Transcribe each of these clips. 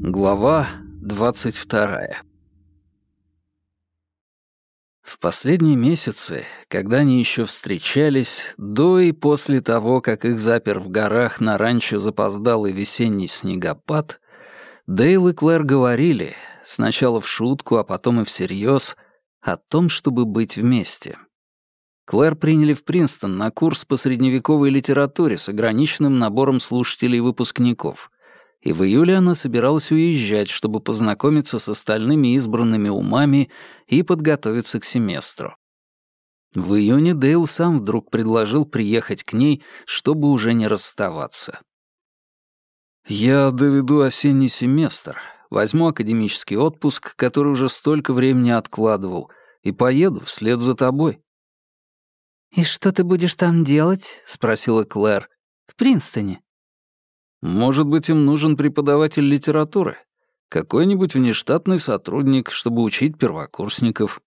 Глава двадцать вторая В последние месяцы, когда они еще встречались, до и после того, как их запер в горах на ранчо запоздалый весенний снегопад, Дейл и Клэр говорили, сначала в шутку, а потом и всерьез, о том, чтобы быть вместе. Клэр приняли в Принстон на курс по средневековой литературе с ограниченным набором слушателей и выпускников. И в июле она собиралась уезжать, чтобы познакомиться с остальными избранными умами и подготовиться к семестру. В июне Дейл сам вдруг предложил приехать к ней, чтобы уже не расставаться. «Я доведу осенний семестр, возьму академический отпуск, который уже столько времени откладывал, и поеду вслед за тобой». «И что ты будешь там делать?» — спросила Клэр. «В Принстоне». «Может быть, им нужен преподаватель литературы? Какой-нибудь внештатный сотрудник, чтобы учить первокурсников».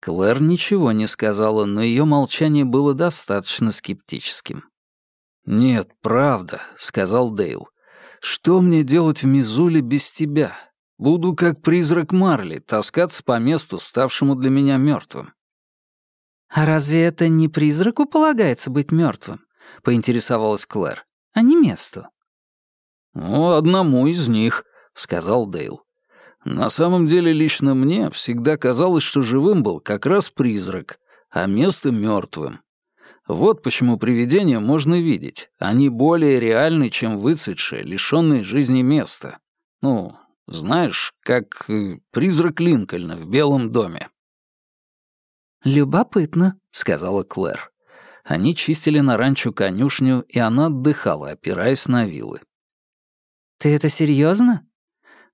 Клэр ничего не сказала, но ее молчание было достаточно скептическим. «Нет, правда», — сказал Дейл. «Что мне делать в Мизуле без тебя? Буду как призрак Марли, таскаться по месту, ставшему для меня мертвым. «А разве это не призраку полагается быть мертвым? поинтересовалась Клэр. «А не месту?» «Ну, одному из них», — сказал Дейл. «На самом деле лично мне всегда казалось, что живым был как раз призрак, а место мертвым. Вот почему привидения можно видеть. Они более реальны, чем выцветшее, лишённое жизни место. Ну, знаешь, как э, призрак Линкольна в Белом доме». «Любопытно», — сказала Клэр. Они чистили на ранчо конюшню, и она отдыхала, опираясь на вилы. «Ты это серьезно?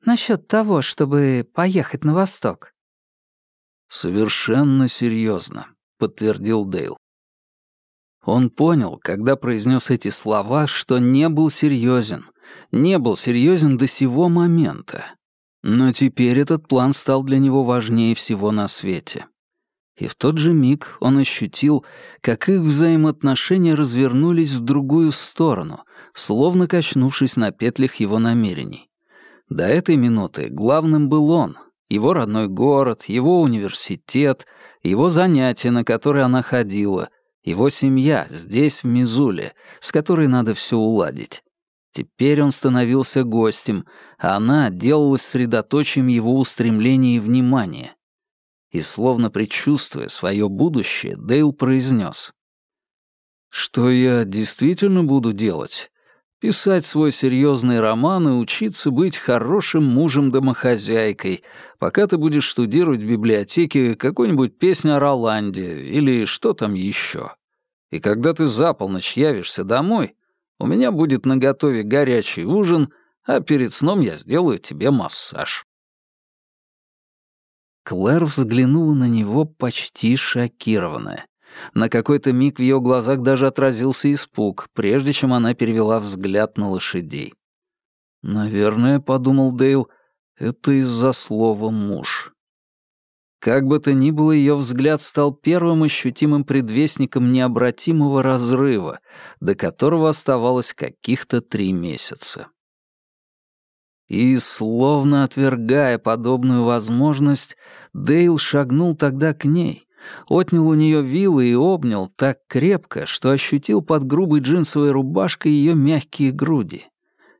Насчет того, чтобы поехать на восток?» «Совершенно серьезно», — подтвердил Дейл. Он понял, когда произнес эти слова, что не был серьезен, не был серьезен до сего момента. Но теперь этот план стал для него важнее всего на свете. И в тот же миг он ощутил, как их взаимоотношения развернулись в другую сторону, словно качнувшись на петлях его намерений. До этой минуты главным был он, его родной город, его университет, его занятия, на которые она ходила, его семья здесь, в Мизуле, с которой надо все уладить. Теперь он становился гостем, а она делалась средоточием его устремлений и внимания и, словно предчувствуя свое будущее, Дейл произнес. «Что я действительно буду делать? Писать свой серьезный роман и учиться быть хорошим мужем-домохозяйкой, пока ты будешь штудировать в библиотеке какую-нибудь песню о Роланде или что там еще. И когда ты за полночь явишься домой, у меня будет наготове горячий ужин, а перед сном я сделаю тебе массаж». Клэр взглянула на него почти шокированная. На какой-то миг в ее глазах даже отразился испуг, прежде чем она перевела взгляд на лошадей. «Наверное, — подумал Дейл, — это из-за слова «муж». Как бы то ни было, ее взгляд стал первым ощутимым предвестником необратимого разрыва, до которого оставалось каких-то три месяца. И, словно отвергая подобную возможность, Дейл шагнул тогда к ней, отнял у нее вилы и обнял так крепко, что ощутил под грубой джинсовой рубашкой ее мягкие груди.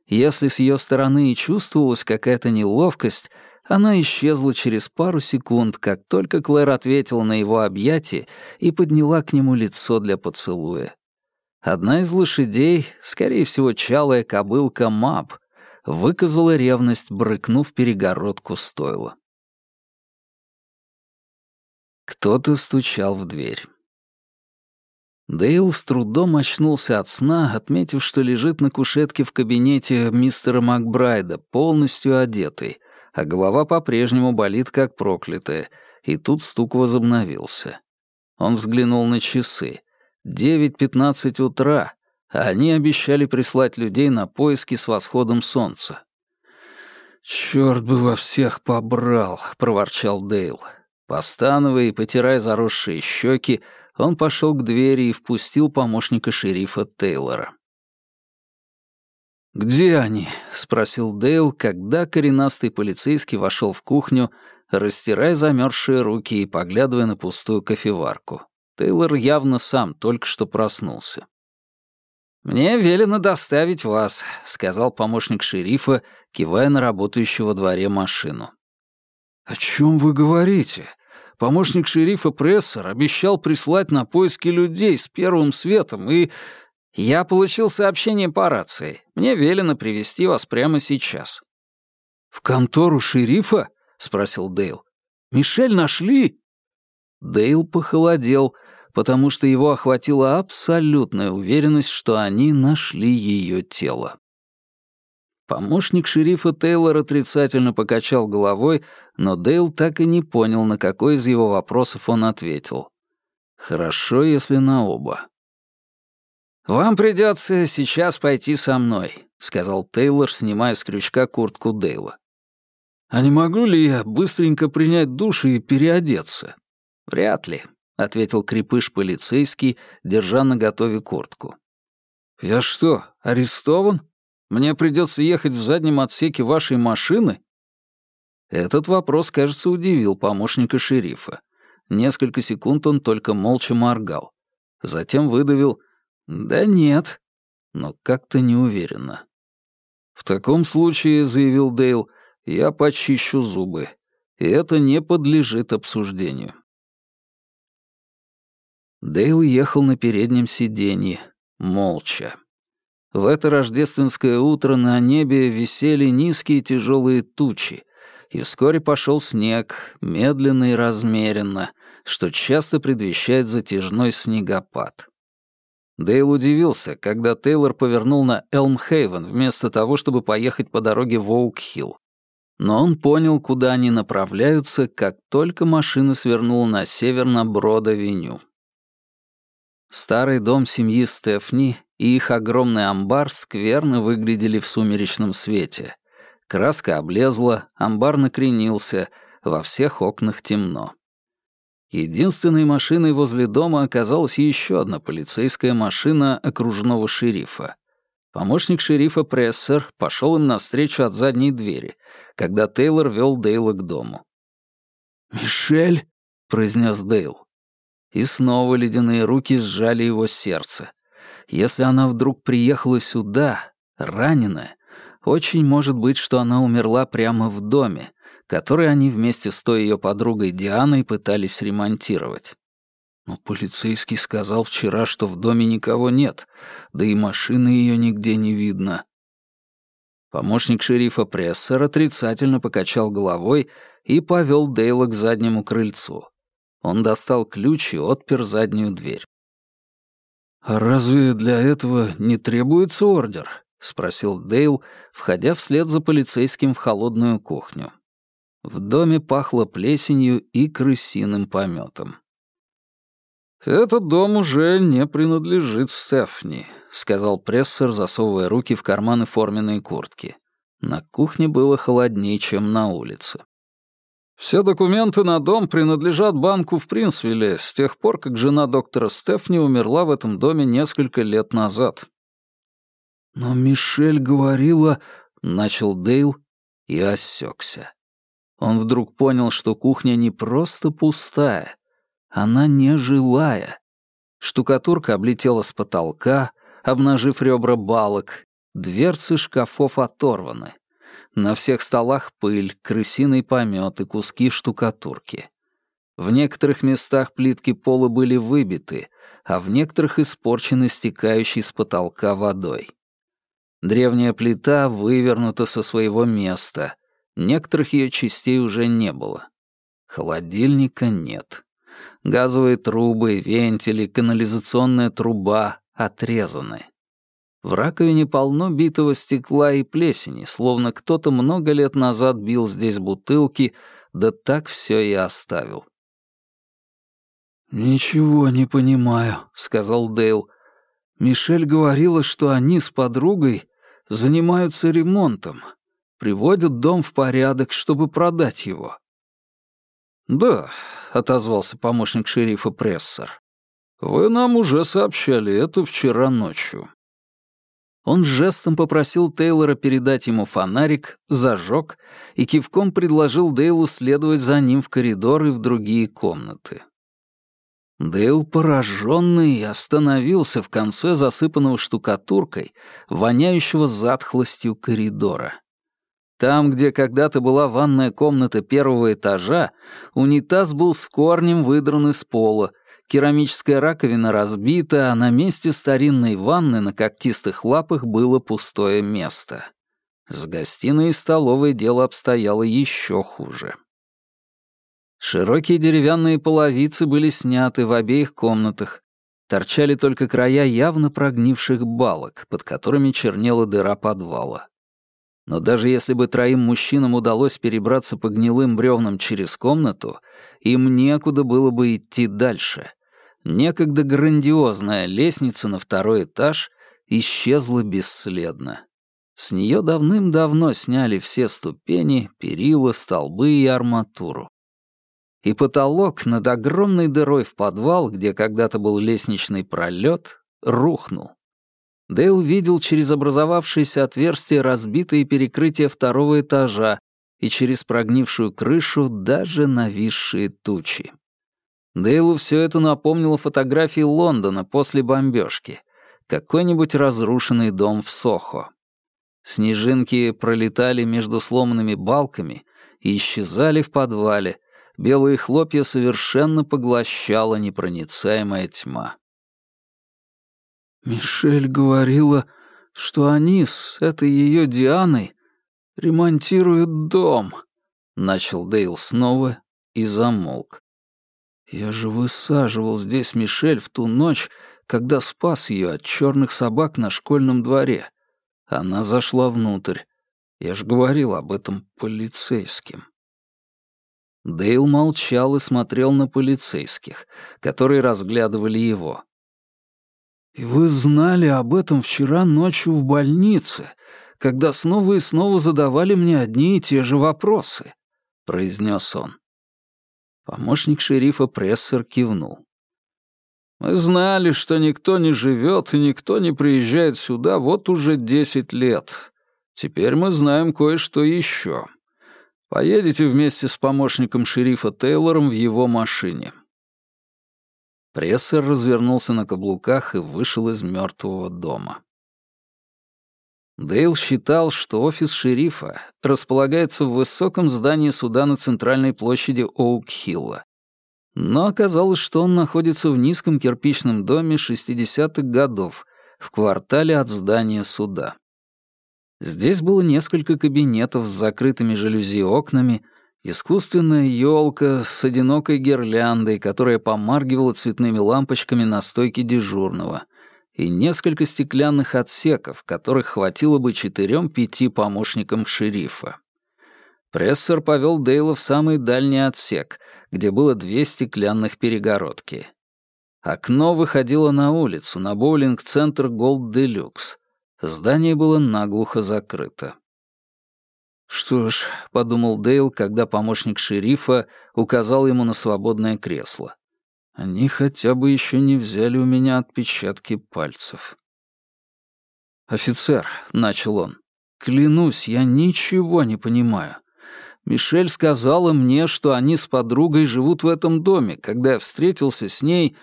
Если с ее стороны и чувствовалась какая-то неловкость, она исчезла через пару секунд, как только Клэр ответила на его объятие и подняла к нему лицо для поцелуя. Одна из лошадей, скорее всего, чалая кобылка Маб — выказала ревность, брыкнув перегородку стойла. Кто-то стучал в дверь. Дейл с трудом очнулся от сна, отметив, что лежит на кушетке в кабинете мистера Макбрайда, полностью одетый, а голова по-прежнему болит как проклятая, и тут стук возобновился. Он взглянул на часы. Девять пятнадцать утра, они обещали прислать людей на поиски с восходом солнца. «Чёрт бы во всех побрал», — проворчал Дейл. Постановая и потирая заросшие щеки, он пошел к двери и впустил помощника шерифа Тейлора. «Где они?» — спросил Дейл, когда коренастый полицейский вошел в кухню, растирая замерзшие руки и поглядывая на пустую кофеварку. Тейлор явно сам только что проснулся. «Мне велено доставить вас», — сказал помощник шерифа, кивая на работающую во дворе машину. «О чем вы говорите? Помощник шерифа Прессор обещал прислать на поиски людей с первым светом и...» «Я получил сообщение по рации. Мне велено привести вас прямо сейчас». «В контору шерифа?» — спросил Дейл. «Мишель нашли?» Дейл похолодел, потому что его охватила абсолютная уверенность, что они нашли ее тело. Помощник шерифа Тейлор отрицательно покачал головой, но Дейл так и не понял, на какой из его вопросов он ответил. «Хорошо, если на оба». «Вам придется сейчас пойти со мной», — сказал Тейлор, снимая с крючка куртку Дейла. «А не могу ли я быстренько принять душ и переодеться?» «Вряд ли», — ответил крепыш полицейский, держа на готове куртку. «Я что, арестован? Мне придется ехать в заднем отсеке вашей машины?» Этот вопрос, кажется, удивил помощника шерифа. Несколько секунд он только молча моргал. Затем выдавил «Да нет», но как-то неуверенно. «В таком случае», — заявил Дейл, — «я почищу зубы, и это не подлежит обсуждению». Дейл ехал на переднем сиденье, молча. В это рождественское утро на небе висели низкие тяжелые тучи, и вскоре пошел снег, медленно и размеренно, что часто предвещает затяжной снегопад. Дейл удивился, когда Тейлор повернул на Элмхейвен вместо того, чтобы поехать по дороге в Оук-Хилл. Но он понял, куда они направляются, как только машина свернула на север на Брод-авеню. Старый дом семьи Стефни и их огромный амбар скверно выглядели в сумеречном свете. Краска облезла, амбар накренился, во всех окнах темно. Единственной машиной возле дома оказалась еще одна полицейская машина окружного шерифа. Помощник шерифа Прессер пошел им навстречу от задней двери, когда Тейлор вел Дейла к дому. «Мишель?» — произнес Дейл. И снова ледяные руки сжали его сердце. Если она вдруг приехала сюда, раненая, очень может быть, что она умерла прямо в доме, который они вместе с той ее подругой Дианой пытались ремонтировать. Но полицейский сказал вчера, что в доме никого нет, да и машины ее нигде не видно. Помощник шерифа Прессер отрицательно покачал головой и повел Дейла к заднему крыльцу. Он достал ключ и отпер заднюю дверь. «А разве для этого не требуется ордер?» — спросил Дейл, входя вслед за полицейским в холодную кухню. В доме пахло плесенью и крысиным пометом. «Этот дом уже не принадлежит Стефни», — сказал прессор, засовывая руки в карманы форменной куртки. На кухне было холоднее, чем на улице. «Все документы на дом принадлежат банку в Принсвилле с тех пор, как жена доктора Стефни умерла в этом доме несколько лет назад». «Но Мишель говорила...» — начал Дейл и осекся. Он вдруг понял, что кухня не просто пустая, она нежилая. Штукатурка облетела с потолка, обнажив ребра балок, дверцы шкафов оторваны. На всех столах пыль, крысиный помет и куски штукатурки. В некоторых местах плитки пола были выбиты, а в некоторых испорчены стекающей с потолка водой. Древняя плита вывернута со своего места, Некоторых ее частей уже не было. Холодильника нет. Газовые трубы, вентили, канализационная труба отрезаны. В раковине полно битого стекла и плесени, словно кто-то много лет назад бил здесь бутылки, да так все и оставил. «Ничего не понимаю», — сказал Дейл. «Мишель говорила, что они с подругой занимаются ремонтом приводят дом в порядок, чтобы продать его». «Да», — отозвался помощник шерифа Прессор. Вы нам уже сообщали это вчера ночью». Он жестом попросил Тейлора передать ему фонарик, зажег и кивком предложил Дейлу следовать за ним в коридор и в другие комнаты. Дейл, пораженный, остановился в конце засыпанного штукатуркой, воняющего затхлостью коридора. Там, где когда-то была ванная комната первого этажа, унитаз был с корнем выдран из пола, керамическая раковина разбита, а на месте старинной ванны на когтистых лапах было пустое место. С гостиной и столовой дело обстояло еще хуже. Широкие деревянные половицы были сняты в обеих комнатах. Торчали только края явно прогнивших балок, под которыми чернела дыра подвала. Но даже если бы троим мужчинам удалось перебраться по гнилым бревнам через комнату, им некуда было бы идти дальше. Некогда грандиозная лестница на второй этаж исчезла бесследно. С нее давным-давно сняли все ступени, перила, столбы и арматуру. И потолок над огромной дырой в подвал, где когда-то был лестничный пролет, рухнул. Дейл видел через образовавшееся отверстие разбитые перекрытия второго этажа и через прогнившую крышу даже нависшие тучи. Дейлу все это напомнило фотографии Лондона после бомбежки. Какой-нибудь разрушенный дом в Сохо. Снежинки пролетали между сломанными балками и исчезали в подвале. Белые хлопья совершенно поглощала непроницаемая тьма. Мишель говорила, что они с этой ее Дианой ремонтируют дом. Начал Дейл снова и замолк. Я же высаживал здесь Мишель в ту ночь, когда спас ее от черных собак на школьном дворе. Она зашла внутрь. Я же говорил об этом полицейским. Дейл молчал и смотрел на полицейских, которые разглядывали его. «И вы знали об этом вчера ночью в больнице, когда снова и снова задавали мне одни и те же вопросы», — произнес он. Помощник шерифа Прессер кивнул. «Мы знали, что никто не живет и никто не приезжает сюда вот уже десять лет. Теперь мы знаем кое-что еще. Поедете вместе с помощником шерифа Тейлором в его машине. Прессер развернулся на каблуках и вышел из мертвого дома. Дейл считал, что офис шерифа располагается в высоком здании суда на центральной площади Оук-Хилла. Но оказалось, что он находится в низком кирпичном доме 60-х годов, в квартале от здания суда. Здесь было несколько кабинетов с закрытыми жалюзи окнами, Искусственная елка с одинокой гирляндой, которая помаргивала цветными лампочками на стойке дежурного, и несколько стеклянных отсеков, которых хватило бы четырем-пяти помощникам шерифа. Прессор повел Дейла в самый дальний отсек, где было две стеклянных перегородки. Окно выходило на улицу, на боулинг-центр «Голд Делюкс». Здание было наглухо закрыто. «Что ж», — подумал Дейл, когда помощник шерифа указал ему на свободное кресло. «Они хотя бы еще не взяли у меня отпечатки пальцев». «Офицер», — начал он, — «клянусь, я ничего не понимаю. Мишель сказала мне, что они с подругой живут в этом доме, когда я встретился с ней...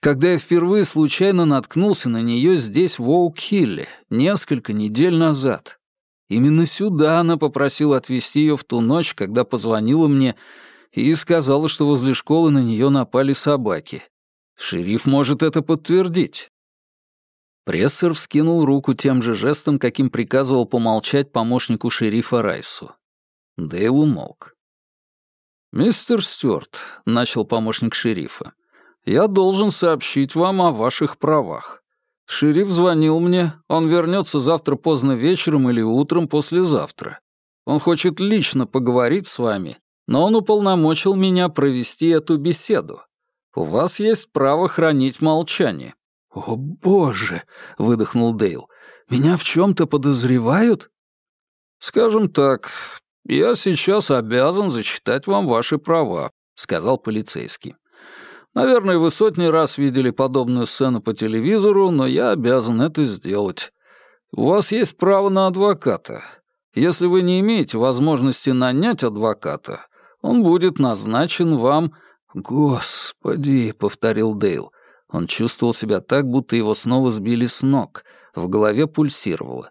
Когда я впервые случайно наткнулся на нее здесь, в Оук-Хилле, несколько недель назад. Именно сюда она попросила отвезти ее в ту ночь, когда позвонила мне и сказала, что возле школы на нее напали собаки. Шериф может это подтвердить. Прессер вскинул руку тем же жестом, каким приказывал помолчать помощнику шерифа Райсу. Дейл умолк. «Мистер Стюарт», — начал помощник шерифа, — «я должен сообщить вам о ваших правах. Шериф звонил мне, он вернется завтра поздно вечером или утром послезавтра. Он хочет лично поговорить с вами, но он уполномочил меня провести эту беседу. У вас есть право хранить молчание». «О, боже!» — выдохнул Дейл. «Меня в чем-то подозревают?» «Скажем так, я сейчас обязан зачитать вам ваши права», — сказал полицейский. Наверное, вы сотни раз видели подобную сцену по телевизору, но я обязан это сделать. У вас есть право на адвоката. Если вы не имеете возможности нанять адвоката, он будет назначен вам...» «Господи», — повторил Дейл. Он чувствовал себя так, будто его снова сбили с ног. В голове пульсировало.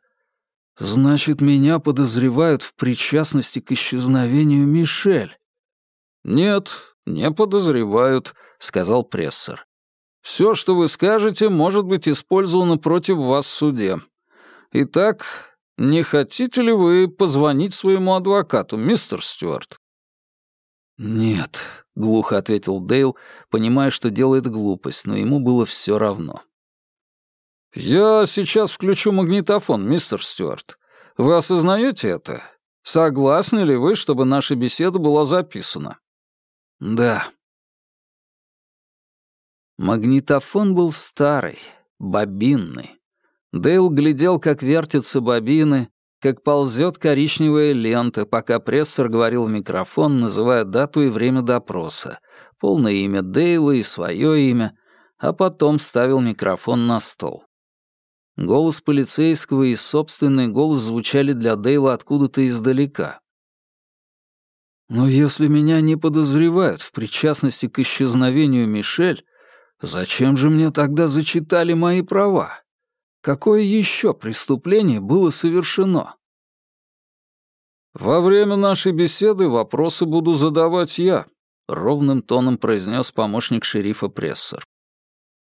«Значит, меня подозревают в причастности к исчезновению Мишель?» «Нет, не подозревают», — сказал прессор. «Все, что вы скажете, может быть использовано против вас в суде. Итак, не хотите ли вы позвонить своему адвокату, мистер Стюарт?» «Нет», — глухо ответил Дейл, понимая, что делает глупость, но ему было все равно. «Я сейчас включу магнитофон, мистер Стюарт. Вы осознаете это? Согласны ли вы, чтобы наша беседа была записана?» «Да». Магнитофон был старый, бобинный. Дейл глядел, как вертятся бобины, как ползет коричневая лента, пока прессор говорил в микрофон, называя дату и время допроса, полное имя Дейла и свое имя, а потом ставил микрофон на стол. Голос полицейского и собственный голос звучали для Дейла откуда-то издалека. «Но если меня не подозревают в причастности к исчезновению Мишель, зачем же мне тогда зачитали мои права? Какое еще преступление было совершено?» «Во время нашей беседы вопросы буду задавать я», — ровным тоном произнес помощник шерифа Прессер.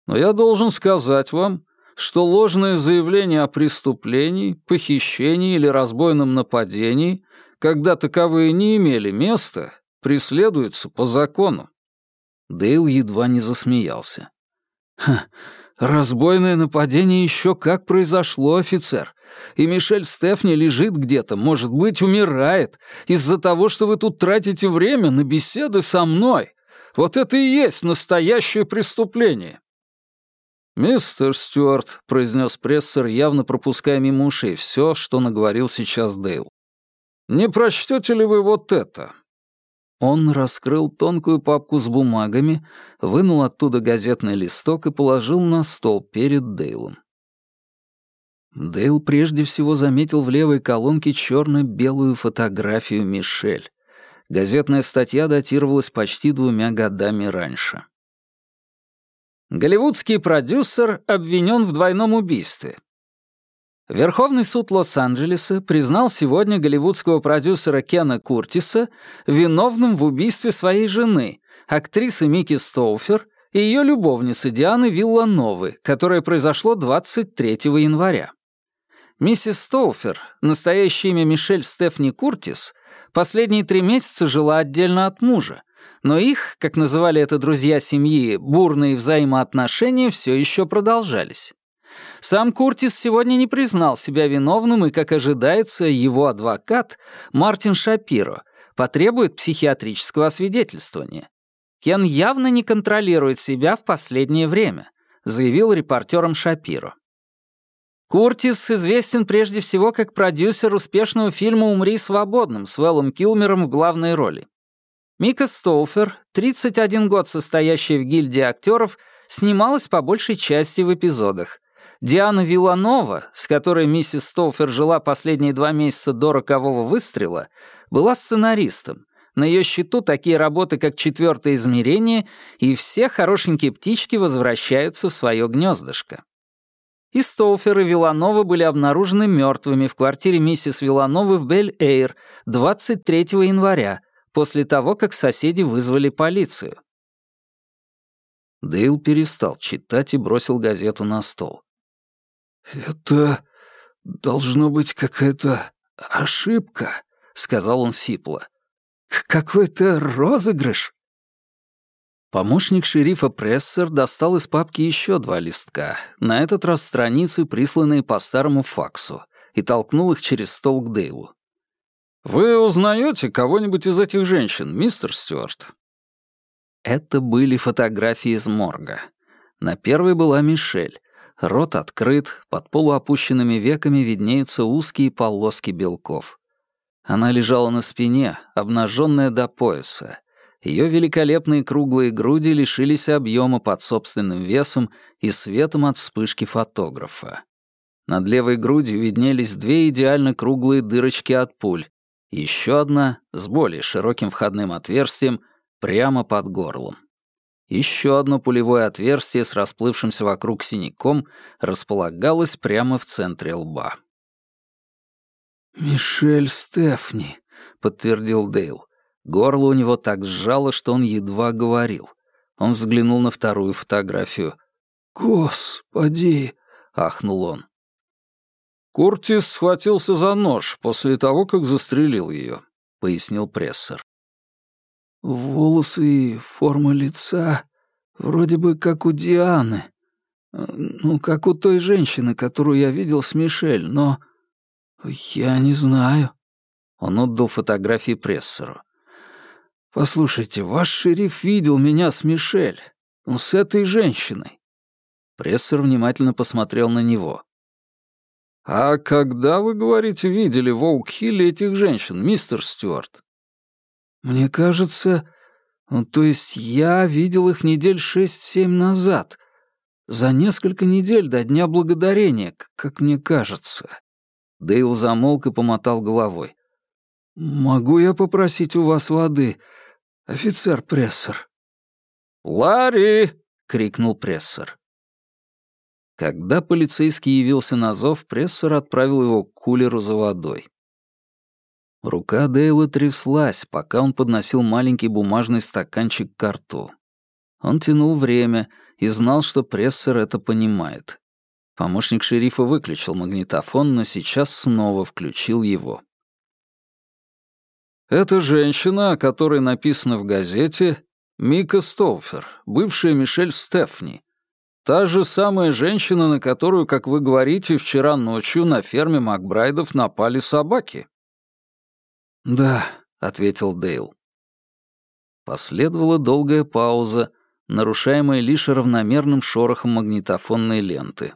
«Но я должен сказать вам, что ложное заявление о преступлении, похищении или разбойном нападении, когда таковые не имели места, преследуются по закону. Дейл едва не засмеялся. «Ха, разбойное нападение еще как произошло, офицер. И Мишель Стефни лежит где-то, может быть, умирает, из-за того, что вы тут тратите время на беседы со мной. Вот это и есть настоящее преступление. «Мистер Стюарт», — произнес прессор, явно пропуская мимо ушей все, что наговорил сейчас Дейл. «Не прочтете ли вы вот это?» Он раскрыл тонкую папку с бумагами, вынул оттуда газетный листок и положил на стол перед Дейлом. Дейл прежде всего заметил в левой колонке черно-белую фотографию Мишель. Газетная статья датировалась почти двумя годами раньше. Голливудский продюсер обвинен в двойном убийстве. Верховный суд Лос-Анджелеса признал сегодня голливудского продюсера Кена Куртиса виновным в убийстве своей жены, актрисы Микки Стоуфер и ее любовницы Дианы Виллановы, которое произошло 23 января. Миссис Стоуфер, настоящее имя Мишель Стефни Куртис, последние три месяца жила отдельно от мужа, но их, как называли это друзья семьи, бурные взаимоотношения все еще продолжались. Сам Куртис сегодня не признал себя виновным, и, как ожидается, его адвокат, Мартин Шапиро, потребует психиатрического освидетельствования. Кен явно не контролирует себя в последнее время, заявил репортерам Шапиро. Куртис известен прежде всего как продюсер успешного фильма «Умри свободным» с Вэллом Килмером в главной роли. Мика Стоуфер, 31 год состоящая в гильдии актеров, снималась по большей части в эпизодах. Диана Виланова, с которой миссис Стоуфер жила последние два месяца до рокового выстрела, была сценаристом. На ее счету такие работы, как «Четвертое измерение» и «Все хорошенькие птички возвращаются в свое гнездышко». И Стоуфер и Виланова были обнаружены мертвыми в квартире миссис Вилановы в Бель-Эйр 23 января, после того, как соседи вызвали полицию. Дейл перестал читать и бросил газету на стол. «Это должно быть какая-то ошибка», — сказал он сипло. «Какой-то розыгрыш». Помощник шерифа Прессер достал из папки еще два листка, на этот раз страницы, присланные по старому факсу, и толкнул их через стол к Дейлу. «Вы узнаете кого-нибудь из этих женщин, мистер Стюарт?» Это были фотографии из морга. На первой была Мишель. Рот открыт, под полуопущенными веками виднеются узкие полоски белков. Она лежала на спине, обнаженная до пояса. Ее великолепные круглые груди лишились объема под собственным весом и светом от вспышки фотографа. Над левой грудью виднелись две идеально круглые дырочки от пуль, еще одна, с более широким входным отверстием, прямо под горлом. Еще одно пулевое отверстие с расплывшимся вокруг синяком располагалось прямо в центре лба. «Мишель Стефни», — подтвердил Дейл. Горло у него так сжало, что он едва говорил. Он взглянул на вторую фотографию. «Господи!» — ахнул он. Куртис схватился за нож после того, как застрелил ее, пояснил прессор. Волосы и форма лица вроде бы как у Дианы. Ну, как у той женщины, которую я видел с Мишель, но... Я не знаю. Он отдал фотографии прессору. «Послушайте, ваш шериф видел меня с Мишель, ну, с этой женщиной». Прессор внимательно посмотрел на него. «А когда, вы говорите, видели в Оук-Хилле этих женщин, мистер Стюарт?» «Мне кажется, ну, то есть я видел их недель шесть-семь назад, за несколько недель до Дня Благодарения, как мне кажется». Дейл замолк и помотал головой. «Могу я попросить у вас воды, офицер Прессор?» «Ларри!» — крикнул Прессор. Когда полицейский явился на зов, Прессор отправил его к кулеру за водой. Рука Дейла тряслась, пока он подносил маленький бумажный стаканчик к рту. Он тянул время и знал, что Прессор это понимает. Помощник шерифа выключил магнитофон, но сейчас снова включил его. «Это женщина, о которой написано в газете, Мика Стоуфер, бывшая Мишель Стефни. Та же самая женщина, на которую, как вы говорите, вчера ночью на ферме Макбрайдов напали собаки». «Да», — ответил Дейл. Последовала долгая пауза, нарушаемая лишь равномерным шорохом магнитофонной ленты.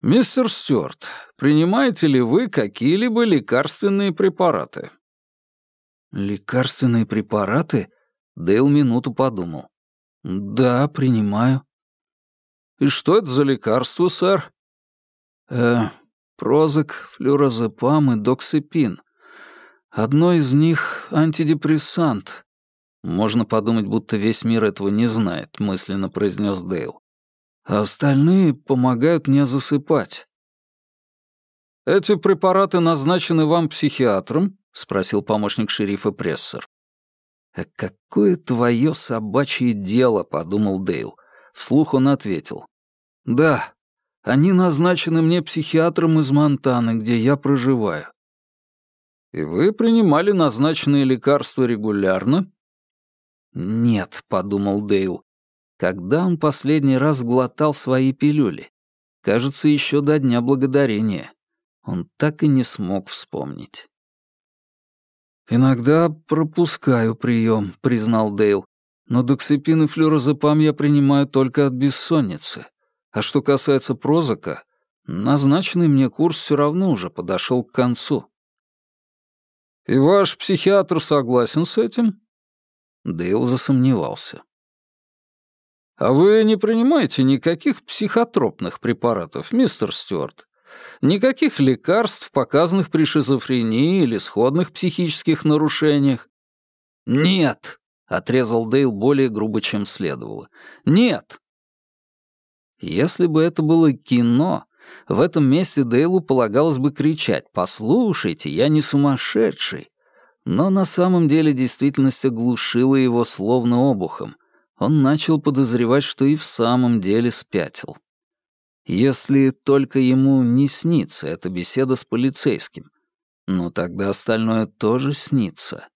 «Мистер Стюарт, принимаете ли вы какие-либо лекарственные препараты?» «Лекарственные препараты?» Дейл минуту подумал. «Да, принимаю». «И что это за лекарство, сэр?» «Э, прозак, флюразепам и доксипин. Одно из них — антидепрессант». «Можно подумать, будто весь мир этого не знает», — мысленно произнес Дейл а остальные помогают мне засыпать». «Эти препараты назначены вам психиатром?» — спросил помощник шерифа Прессер. «А какое твое собачье дело?» — подумал Дейл. Вслух он ответил. «Да, они назначены мне психиатром из Монтаны, где я проживаю». «И вы принимали назначенные лекарства регулярно?» «Нет», — подумал Дейл. Когда он последний раз глотал свои пилюли? Кажется, еще до Дня Благодарения. Он так и не смог вспомнить. «Иногда пропускаю прием», — признал Дейл. «Но доксипин и флюорозепам я принимаю только от бессонницы. А что касается прозака, назначенный мне курс все равно уже подошел к концу». «И ваш психиатр согласен с этим?» Дейл засомневался. «А вы не принимаете никаких психотропных препаратов, мистер Стюарт? Никаких лекарств, показанных при шизофрении или сходных психических нарушениях?» «Нет!» — отрезал Дейл более грубо, чем следовало. «Нет!» Если бы это было кино, в этом месте Дейлу полагалось бы кричать «Послушайте, я не сумасшедший!» Но на самом деле действительность оглушила его словно обухом — он начал подозревать, что и в самом деле спятил. Если только ему не снится эта беседа с полицейским, ну тогда остальное тоже снится.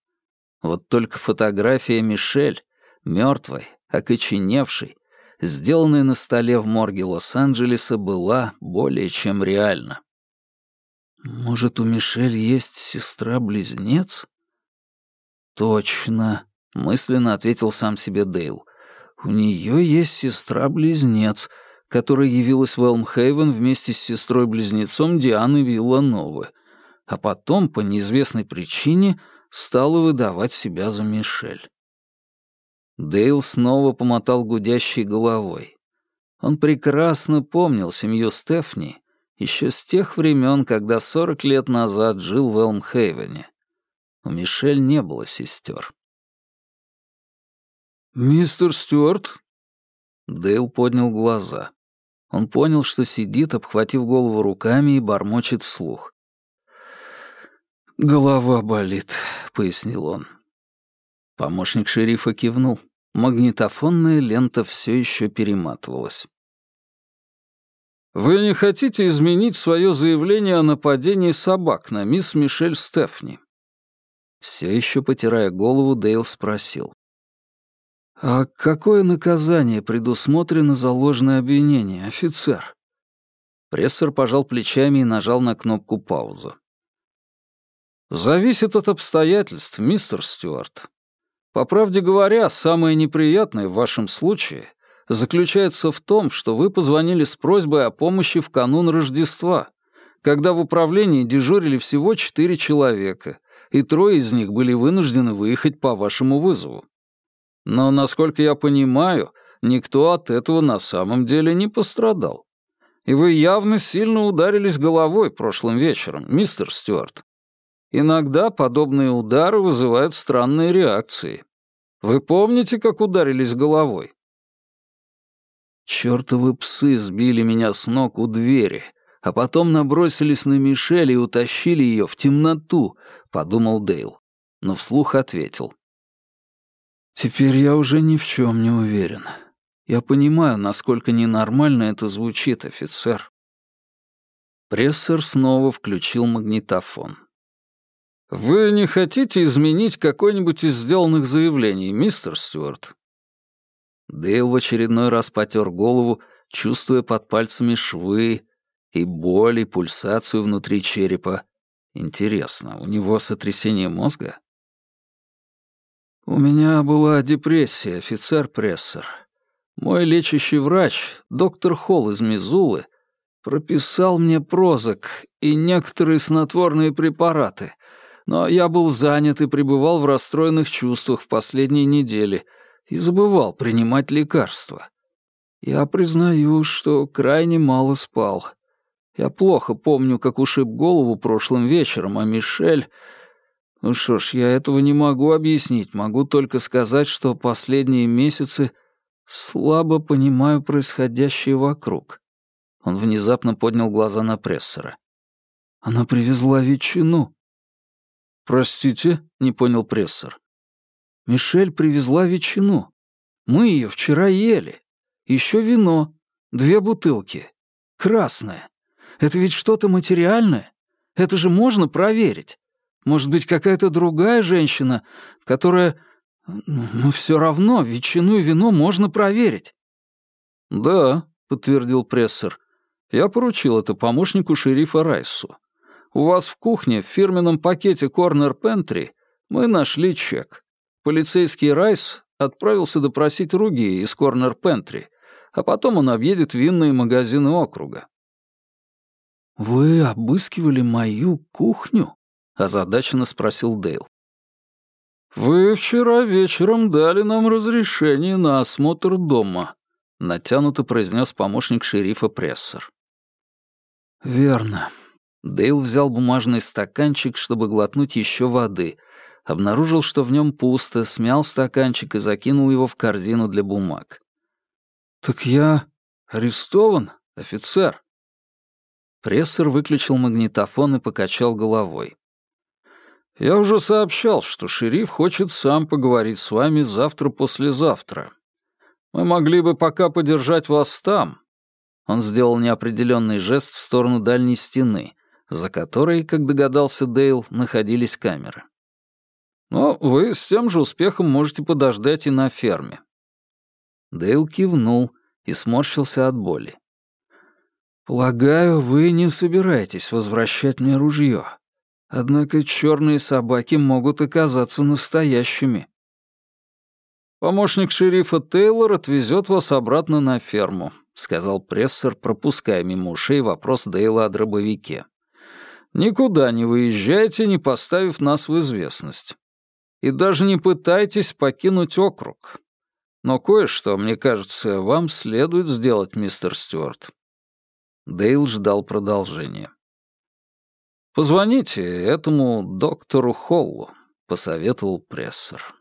Вот только фотография Мишель, мертвой, окоченевшей, сделанная на столе в морге Лос-Анджелеса, была более чем реальна. «Может, у Мишель есть сестра-близнец?» «Точно», — мысленно ответил сам себе Дейл. У нее есть сестра-близнец, которая явилась в Элмхейвен вместе с сестрой-близнецом Дианы Виллановы, а потом, по неизвестной причине, стала выдавать себя за Мишель. Дейл снова помотал гудящей головой. Он прекрасно помнил семью Стефни еще с тех времен, когда сорок лет назад жил в Элмхейвене. У Мишель не было сестер. «Мистер Стюарт?» Дейл поднял глаза. Он понял, что сидит, обхватив голову руками и бормочет вслух. «Голова болит», — пояснил он. Помощник шерифа кивнул. Магнитофонная лента все еще перематывалась. «Вы не хотите изменить свое заявление о нападении собак на мисс Мишель Стефни?» Все еще потирая голову, Дейл спросил. «А какое наказание предусмотрено за ложное обвинение, офицер?» Прессор пожал плечами и нажал на кнопку паузы. «Зависит от обстоятельств, мистер Стюарт. По правде говоря, самое неприятное в вашем случае заключается в том, что вы позвонили с просьбой о помощи в канун Рождества, когда в управлении дежурили всего четыре человека, и трое из них были вынуждены выехать по вашему вызову. Но, насколько я понимаю, никто от этого на самом деле не пострадал. И вы явно сильно ударились головой прошлым вечером, мистер Стюарт. Иногда подобные удары вызывают странные реакции. Вы помните, как ударились головой? Чёртовы псы сбили меня с ног у двери, а потом набросились на Мишель и утащили ее в темноту, подумал Дейл, но вслух ответил. Теперь я уже ни в чем не уверен. Я понимаю, насколько ненормально это звучит, офицер. Прессор снова включил магнитофон. «Вы не хотите изменить какое-нибудь из сделанных заявлений, мистер Стюарт?» Дейл в очередной раз потер голову, чувствуя под пальцами швы и боль, и пульсацию внутри черепа. Интересно, у него сотрясение мозга? У меня была депрессия, офицер Прессер. Мой лечащий врач, доктор Холл из Мизулы, прописал мне прозок и некоторые снотворные препараты, но я был занят и пребывал в расстроенных чувствах в последние недели и забывал принимать лекарства. Я признаю, что крайне мало спал. Я плохо помню, как ушиб голову прошлым вечером, а Мишель ну что ж, я этого не могу объяснить, могу только сказать, что последние месяцы слабо понимаю происходящее вокруг. Он внезапно поднял глаза на прессора. Она привезла ветчину. Простите, не понял прессор. Мишель привезла ветчину. Мы ее вчера ели. Еще вино. Две бутылки. Красное. Это ведь что-то материальное. Это же можно проверить. Может быть, какая-то другая женщина, которая... Ну, все равно, ветчину и вино можно проверить». «Да», — подтвердил прессор. «Я поручил это помощнику шерифа Райсу. У вас в кухне в фирменном пакете Корнер Пентри мы нашли чек. Полицейский Райс отправился допросить Руги из Корнер Пентри, а потом он объедет винные магазины округа». «Вы обыскивали мою кухню?» озадаченно спросил Дейл. «Вы вчера вечером дали нам разрешение на осмотр дома», — натянуто произнес помощник шерифа Прессер. «Верно». Дейл взял бумажный стаканчик, чтобы глотнуть еще воды, обнаружил, что в нем пусто, смял стаканчик и закинул его в корзину для бумаг. «Так я арестован, офицер?» Прессер выключил магнитофон и покачал головой. Я уже сообщал, что шериф хочет сам поговорить с вами завтра-послезавтра. Мы могли бы пока подержать вас там». Он сделал неопределенный жест в сторону дальней стены, за которой, как догадался Дейл, находились камеры. «Но вы с тем же успехом можете подождать и на ферме». Дейл кивнул и сморщился от боли. «Полагаю, вы не собираетесь возвращать мне ружье. Однако черные собаки могут оказаться настоящими. «Помощник шерифа Тейлор отвезет вас обратно на ферму», — сказал прессор, пропуская мимо ушей вопрос Дейла о дробовике. Никуда не выезжайте, не поставив нас в известность. И даже не пытайтесь покинуть округ. Но кое-что, мне кажется, вам следует сделать, мистер Стюарт». Дейл ждал продолжения. «Позвоните этому доктору Холлу», — посоветовал прессор.